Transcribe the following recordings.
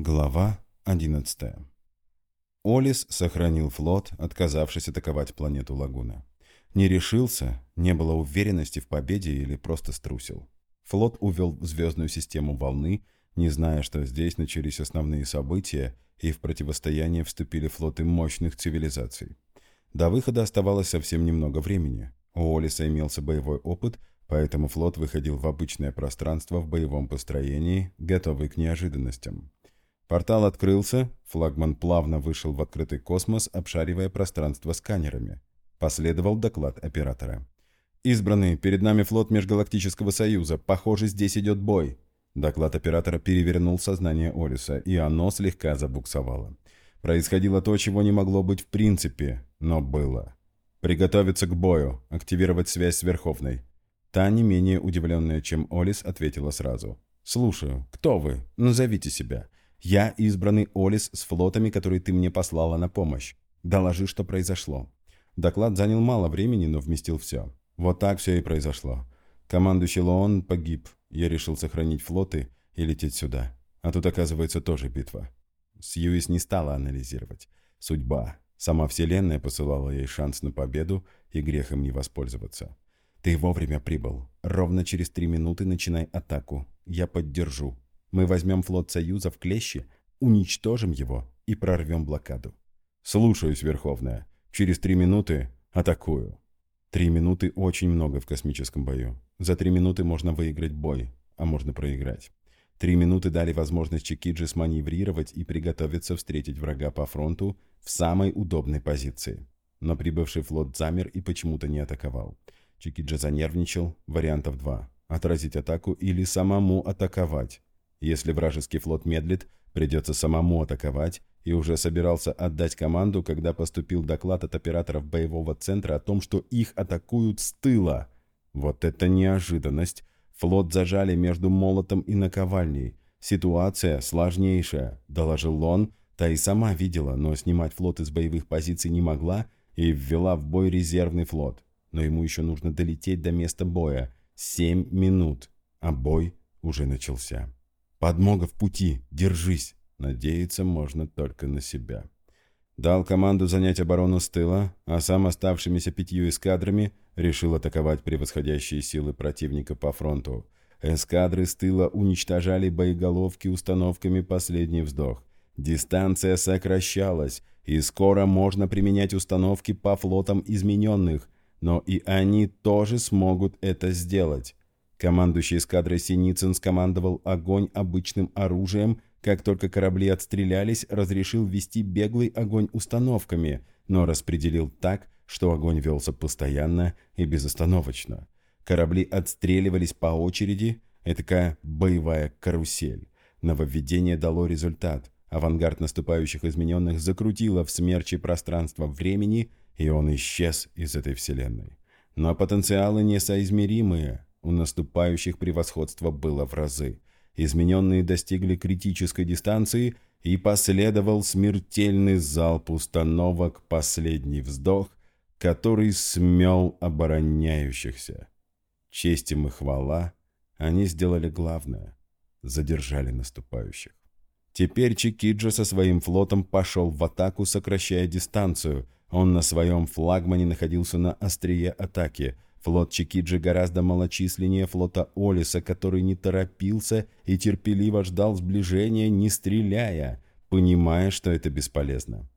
Глава 11. Олис сохранил флот, отказавшись атаковать планету Лагуна. Не решился, не было уверенности в победе или просто струсил. Флот увел в звездную систему волны, не зная, что здесь начались основные события, и в противостояние вступили флоты мощных цивилизаций. До выхода оставалось совсем немного времени. У Олиса имелся боевой опыт, поэтому флот выходил в обычное пространство в боевом построении, готовый к неожиданностям. Портал открылся, флагман плавно вышел в открытый космос, обшаривая пространство сканерами. Последовал доклад оператора. «Избранный, перед нами флот Межгалактического Союза. Похоже, здесь идет бой». Доклад оператора перевернул сознание Олиса, и оно слегка забуксовало. Происходило то, чего не могло быть в принципе, но было. «Приготовиться к бою, активировать связь с Верховной». Та, не менее удивленная, чем Олис, ответила сразу. «Слушаю. Кто вы? Назовите себя. Я избранный Олис с флотами, которые ты мне послала на помощь. Доложи, что произошло». Доклад занял мало времени, но вместил все. Вот так все и произошло. Командующий Лоон погиб. Я решил сохранить флоты и лететь сюда. А тут, оказывается, тоже битва. Сьюис не стала анализировать. Судьба. Сама Вселенная посылала ей шанс на победу, и грех им не воспользоваться. «Ты вовремя прибыл. Ровно через три минуты начинай атаку. Я поддержу. Мы возьмем флот Союза в клещи, уничтожим его и прорвем блокаду. Слушаюсь, Верховная. Через три минуты атакую. Три минуты очень много в космическом бою. За три минуты можно выиграть бой, а можно проиграть. Три минуты дали возможность Чикиджи сманеврировать и приготовиться встретить врага по фронту в самой удобной позиции. Но прибывший флот замер и почему-то не атаковал. Чикиджи занервничал, вариантов два. Отразить атаку или самому атаковать. Если вражеский флот медлит, придется самому атаковать, и уже собирался отдать команду, когда поступил доклад от операторов боевого центра о том, что их атакуют с тыла. Вот это неожиданность. Флот зажали между молотом и наковальней. Ситуация сложнейшая, доложил Лон. Та и сама видела, но снимать флот из боевых позиций не могла и ввела в бой резервный флот. Но ему еще нужно долететь до места боя. Семь минут, а бой уже начался. «Подмога в пути! Держись!» Надеяться можно только на себя. Дал команду занять оборону с тыла, а сам оставшимися пятью эскадрами решил атаковать превосходящие силы противника по фронту. Эскадры с тыла уничтожали боеголовки установками «Последний вздох». Дистанция сокращалась, и скоро можно применять установки по флотам измененных, но и они тоже смогут это сделать. Командующий эскадрой Синицын скомандовал огонь обычным оружием, как только корабли отстрелялись, разрешил вести беглый огонь установками, но распределил так, что огонь велся постоянно и безостановочно. Корабли отстреливались по очереди, этакая боевая карусель. Нововведение дало результат. Авангард наступающих измененных закрутило в смерче пространства времени, и он исчез из этой вселенной. Но потенциалы несоизмеримые – у наступающих превосходство было в разы. Измененные достигли критической дистанции, и последовал смертельный залп установок «Последний вздох», который смел обороняющихся. Честь им и хвала, они сделали главное – задержали наступающих. Теперь Чикиджа со своим флотом пошел в атаку, сокращая дистанцию. Он на своем флагмане находился на острие атаки – Флот Чикиджи гораздо малочисленнее флота Олиса, который не торопился и терпеливо ждал сближения, не стреляя, понимая, что это бесполезно.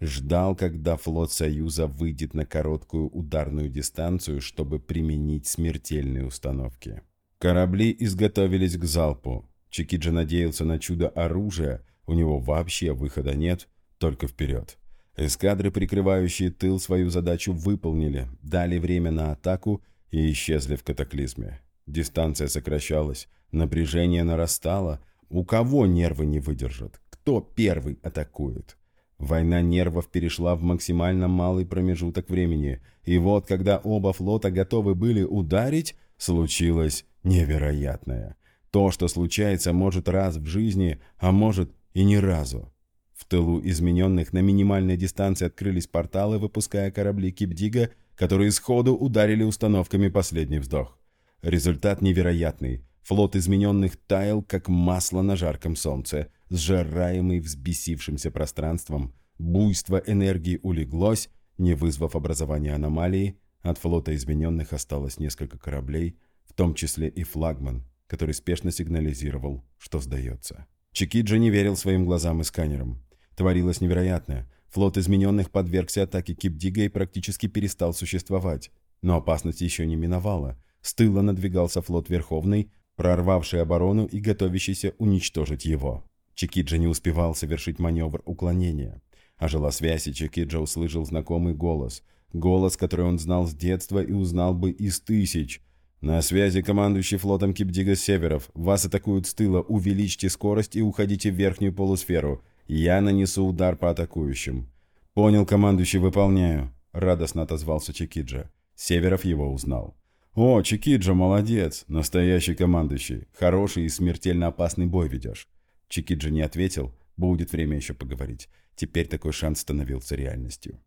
Ждал, когда флот Союза выйдет на короткую ударную дистанцию, чтобы применить смертельные установки. Корабли изготовились к залпу. Чикиджи надеялся на чудо оружия, у него вообще выхода нет, только вперед. Эскадры, прикрывающие тыл, свою задачу выполнили, дали время на атаку и исчезли в катаклизме. Дистанция сокращалась, напряжение нарастало. У кого нервы не выдержат? Кто первый атакует? Война нервов перешла в максимально малый промежуток времени, и вот, когда оба флота готовы были ударить, случилось невероятное. То, что случается, может раз в жизни, а может и ни разу. Тылу измененных на минимальной дистанции открылись порталы, выпуская корабли Кипдига, которые сходу ударили установками последний вздох. Результат невероятный. Флот измененных таял, как масло на жарком солнце, сжираемый взбесившимся пространством. Буйство энергии улеглось, не вызвав образования аномалии. От флота измененных осталось несколько кораблей, в том числе и флагман, который спешно сигнализировал, что сдается. Чикиджа не верил своим глазам и сканерам. Творилось невероятное. Флот измененных подвергся атаке Кипдига и практически перестал существовать. Но опасность еще не миновала. С тыла надвигался флот Верховный, прорвавший оборону и готовящийся уничтожить его. Чикиджа не успевал совершить маневр уклонения. Ожила связь, и Чикиджа услышал знакомый голос. Голос, который он знал с детства и узнал бы из тысяч. «На связи командующий флотом Кипдига Северов. Вас атакуют с тыла. Увеличьте скорость и уходите в верхнюю полусферу. Я нанесу удар по атакующим». «Понял, командующий, выполняю», — радостно отозвался Чикиджа. Северов его узнал. «О, Чикиджа, молодец! Настоящий командующий. Хороший и смертельно опасный бой ведешь». Чикиджа не ответил. Будет время еще поговорить. Теперь такой шанс становился реальностью.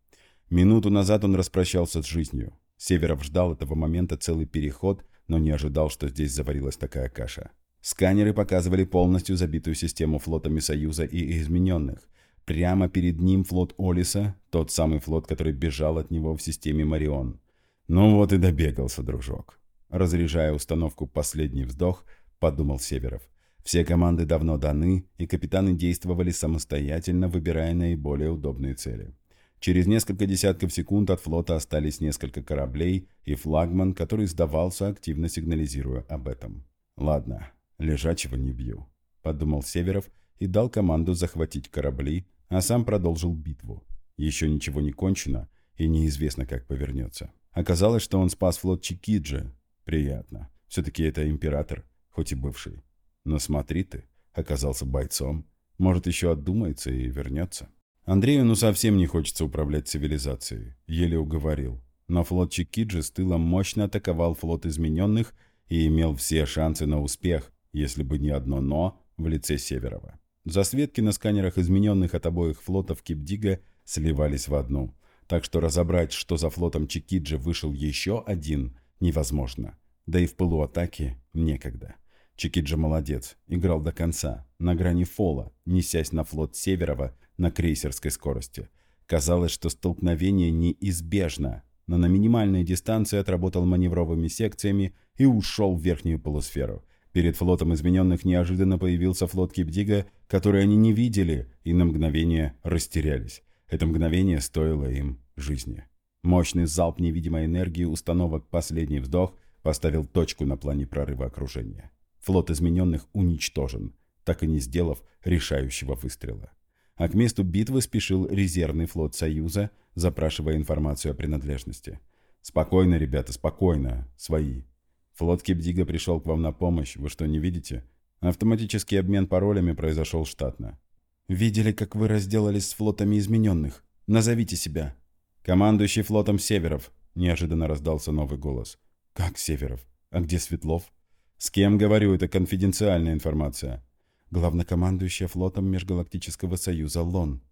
Минуту назад он распрощался с жизнью. Северов ждал этого момента целый переход, но не ожидал, что здесь заварилась такая каша. Сканеры показывали полностью забитую систему флотами Союза и измененных. Прямо перед ним флот Олиса, тот самый флот, который бежал от него в системе Марион. «Ну вот и добегался, дружок». Разряжая установку «Последний вздох», подумал Северов. Все команды давно даны, и капитаны действовали самостоятельно, выбирая наиболее удобные цели. Через несколько десятков секунд от флота остались несколько кораблей и флагман, который сдавался, активно сигнализируя об этом. «Ладно, лежачего не бью», — подумал Северов и дал команду захватить корабли, а сам продолжил битву. Еще ничего не кончено, и неизвестно, как повернется. Оказалось, что он спас флот Чикиджи. Приятно. Все-таки это император, хоть и бывший. Но смотри ты, оказался бойцом. Может, еще отдумается и вернется. Андрею ну совсем не хочется управлять цивилизацией. Еле уговорил. Но флот Чикиджи с тыла мощно атаковал флот измененных и имел все шансы на успех, если бы не одно «но» в лице Северова. Засветки на сканерах измененных от обоих флотов Кипдига сливались в одну – так что разобрать, что за флотом Чикиджи вышел еще один, невозможно. Да и в пылу атаки некогда. Чикиджи молодец, играл до конца, на грани фола, несясь на флот Северова на крейсерской скорости. Казалось, что столкновение неизбежно, но на минимальной дистанции отработал маневровыми секциями и ушел в верхнюю полусферу. Перед флотом измененных неожиданно появился флот Кипдига, который они не видели и на мгновение растерялись. Это мгновение стоило им жизни. Мощный залп невидимой энергии установок «Последний вздох» поставил точку на плане прорыва окружения. Флот измененных уничтожен, так и не сделав решающего выстрела. А к месту битвы спешил резервный флот Союза, запрашивая информацию о принадлежности. «Спокойно, ребята, спокойно. Свои. Флот Кипдига пришел к вам на помощь, вы что, не видите? Автоматический обмен паролями произошел штатно. Видели, как вы разделались с флотами измененных. Назовите себя. Командующий флотом Северов. Неожиданно раздался новый голос. Как Северов? А где Светлов? С кем говорю, это конфиденциальная информация. Главнокомандующий флотом Межгалактического Союза Лон.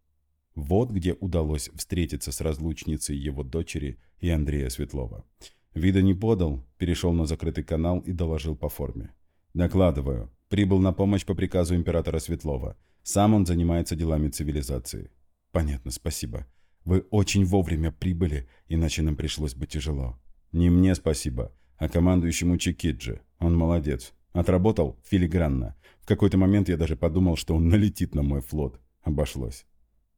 Вот где удалось встретиться с разлучницей его дочери и Андрея Светлова. Вида не подал, перешел на закрытый канал и доложил по форме. Докладываю. Прибыл на помощь по приказу императора Светлова. Сам он занимается делами цивилизации. Понятно, спасибо. Вы очень вовремя прибыли, иначе нам пришлось бы тяжело. Не мне спасибо, а командующему Чикиджи. Он молодец. Отработал филигранно. В какой-то момент я даже подумал, что он налетит на мой флот. Обошлось.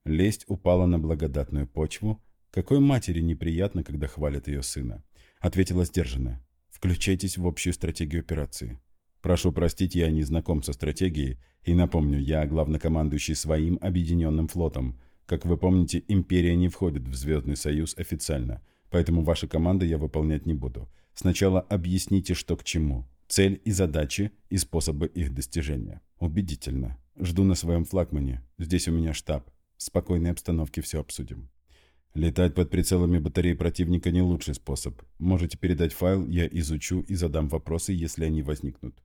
Лесть упала на благодатную почву. Какой матери неприятно, когда хвалят ее сына. Ответила сдержанно. Включайтесь в общую стратегию операции. Прошу простить, я не знаком со стратегией, и напомню, я главнокомандующий своим объединенным флотом. Как вы помните, Империя не входит в Звездный Союз официально, поэтому ваши команды я выполнять не буду. Сначала объясните, что к чему. Цель и задачи, и способы их достижения. Убедительно. Жду на своем флагмане. Здесь у меня штаб. В спокойной обстановке все обсудим. Летать под прицелами батареи противника не лучший способ. Можете передать файл, я изучу и задам вопросы, если они возникнут.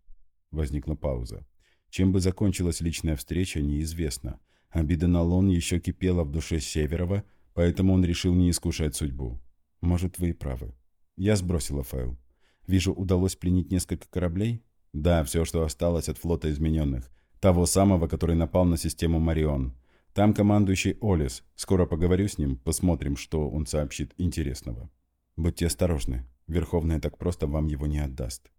Возникла пауза. Чем бы закончилась личная встреча, неизвестно. Обида на Лон еще кипела в душе Северова, поэтому он решил не искушать судьбу. Может, вы и правы. Я сбросила файл. Вижу, удалось пленить несколько кораблей? Да, все, что осталось от флота измененных. Того самого, который напал на систему Марион. Там командующий Олис. Скоро поговорю с ним, посмотрим, что он сообщит интересного. Будьте осторожны. Верховная так просто вам его не отдаст.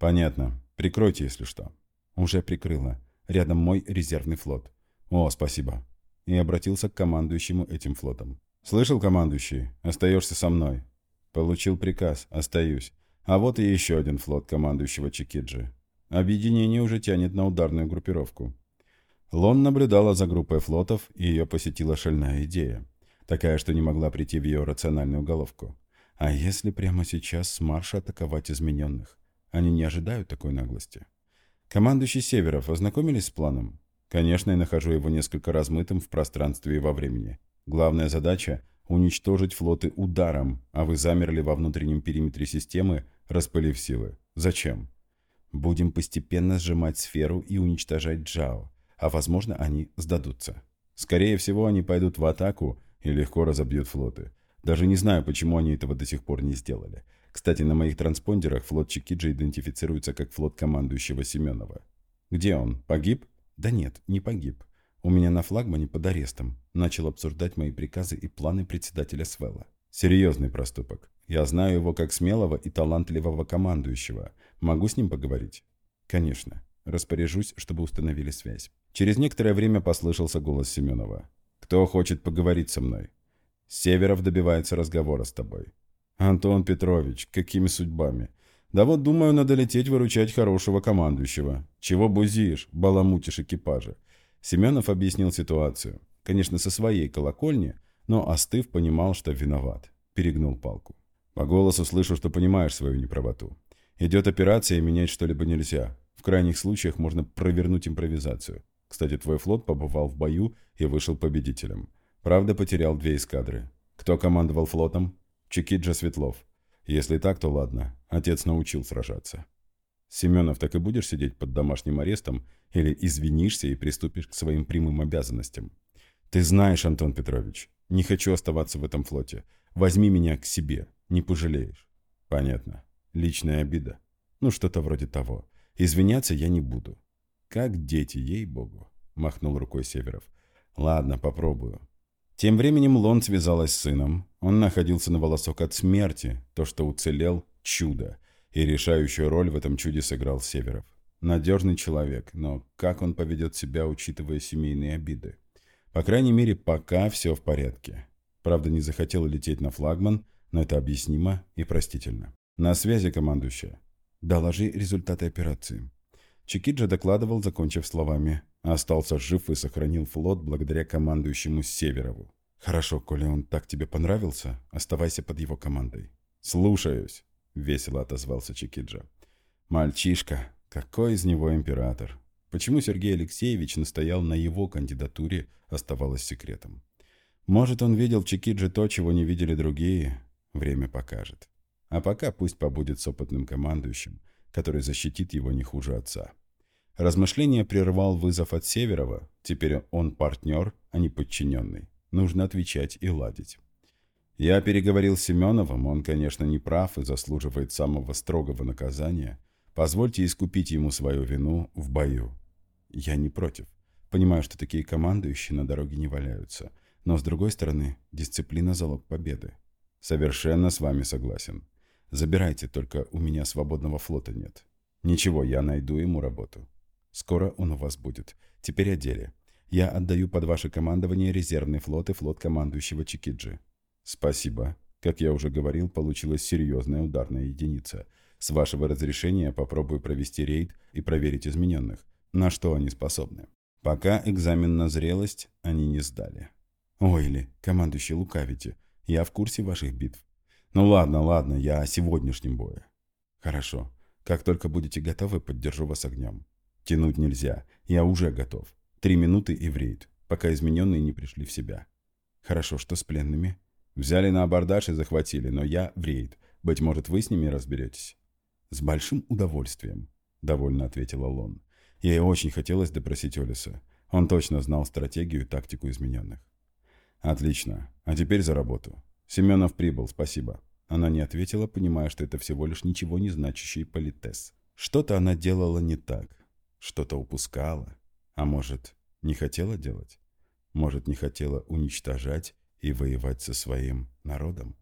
Понятно. Прикройте, если что. Уже прикрыла. Рядом мой резервный флот. О, спасибо. И обратился к командующему этим флотом. Слышал, командующий? Остаешься со мной. Получил приказ. Остаюсь. А вот и еще один флот командующего Чикиджи. Объединение уже тянет на ударную группировку. Лон наблюдала за группой флотов, и ее посетила шальная идея. Такая, что не могла прийти в ее рациональную головку. А если прямо сейчас с марша атаковать измененных? Они не ожидают такой наглости. Командующий Северов ознакомились с планом? Конечно, я нахожу его несколько размытым в пространстве и во времени. Главная задача – уничтожить флоты ударом, а вы замерли во внутреннем периметре системы, распылив силы. Зачем? Будем постепенно сжимать сферу и уничтожать Джао а возможно они сдадутся. Скорее всего, они пойдут в атаку и легко разобьют флоты. Даже не знаю, почему они этого до сих пор не сделали. Кстати, на моих транспондерах флот Чикиджи идентифицируется как флот командующего Семенова. Где он? Погиб? Да нет, не погиб. У меня на флагмане под арестом. Начал обсуждать мои приказы и планы председателя Свелла. Серьезный проступок. Я знаю его как смелого и талантливого командующего. Могу с ним поговорить? Конечно. Распоряжусь, чтобы установили связь. Через некоторое время послышался голос Семенова. «Кто хочет поговорить со мной?» «Северов добивается разговора с тобой». «Антон Петрович, какими судьбами?» «Да вот, думаю, надо лететь выручать хорошего командующего. Чего бузишь, баламутишь экипажа?» Семенов объяснил ситуацию. Конечно, со своей колокольни, но, остыв, понимал, что виноват. Перегнул палку. «По голосу слышу, что понимаешь свою неправоту. Идет операция, и менять что-либо нельзя. В крайних случаях можно провернуть импровизацию. Кстати, твой флот побывал в бою и вышел победителем. Правда, потерял две эскадры. Кто командовал флотом? Чекиджа Светлов. Если так, то ладно. Отец научил сражаться. Семенов, так и будешь сидеть под домашним арестом или извинишься и приступишь к своим прямым обязанностям? Ты знаешь, Антон Петрович, не хочу оставаться в этом флоте. Возьми меня к себе, не пожалеешь. Понятно. Личная обида. Ну, что-то вроде того. Извиняться я не буду. «Как дети, ей-богу!» — махнул рукой Северов. «Ладно, попробую». Тем временем Лон связалась с сыном. Он находился на волосок от смерти. То, что уцелел – чудо. И решающую роль в этом чуде сыграл Северов. Надежный человек, но как он поведет себя, учитывая семейные обиды? По крайней мере, пока все в порядке. Правда, не захотел лететь на флагман, но это объяснимо и простительно. На связи, командующая. Доложи результаты операции. Чикиджа докладывал, закончив словами. Остался жив и сохранил флот благодаря командующему Северову. «Хорошо, коли он так тебе понравился, оставайся под его командой». «Слушаюсь», — весело отозвался Чикиджа. «Мальчишка, какой из него император?» Почему Сергей Алексеевич настоял на его кандидатуре, оставалось секретом. Может, он видел в Чикидже то, чего не видели другие? Время покажет. А пока пусть побудет с опытным командующим — который защитит его не хуже отца. Размышление прервал вызов от Северова. Теперь он партнер, а не подчиненный. Нужно отвечать и ладить. Я переговорил с Семеновым, он, конечно, не прав и заслуживает самого строгого наказания. Позвольте искупить ему свою вину в бою. Я не против. Понимаю, что такие командующие на дороге не валяются. Но, с другой стороны, дисциплина – залог победы. Совершенно с вами согласен. Забирайте, только у меня свободного флота нет. Ничего, я найду ему работу. Скоро он у вас будет. Теперь о деле. Я отдаю под ваше командование резервный флот и флот командующего Чикиджи. Спасибо. Как я уже говорил, получилась серьезная ударная единица. С вашего разрешения попробую провести рейд и проверить измененных. На что они способны. Пока экзамен на зрелость они не сдали. Ой ли, командующий лукавите. Я в курсе ваших битв. Ну ладно, ладно, я о сегодняшнем бое. Хорошо. Как только будете готовы, поддержу вас огнем. Тянуть нельзя. Я уже готов. Три минуты и в рейд, пока измененные не пришли в себя. Хорошо, что с пленными? Взяли на абордаж и захватили, но я в рейд. Быть может, вы с ними разберетесь? С большим удовольствием, довольно ответила Лон. Ей очень хотелось допросить Олиса. Он точно знал стратегию и тактику измененных. Отлично. А теперь за работу. «Семенов прибыл, спасибо». Она не ответила, понимая, что это всего лишь ничего не значащий политес. Что-то она делала не так, что-то упускала, а может, не хотела делать? Может, не хотела уничтожать и воевать со своим народом?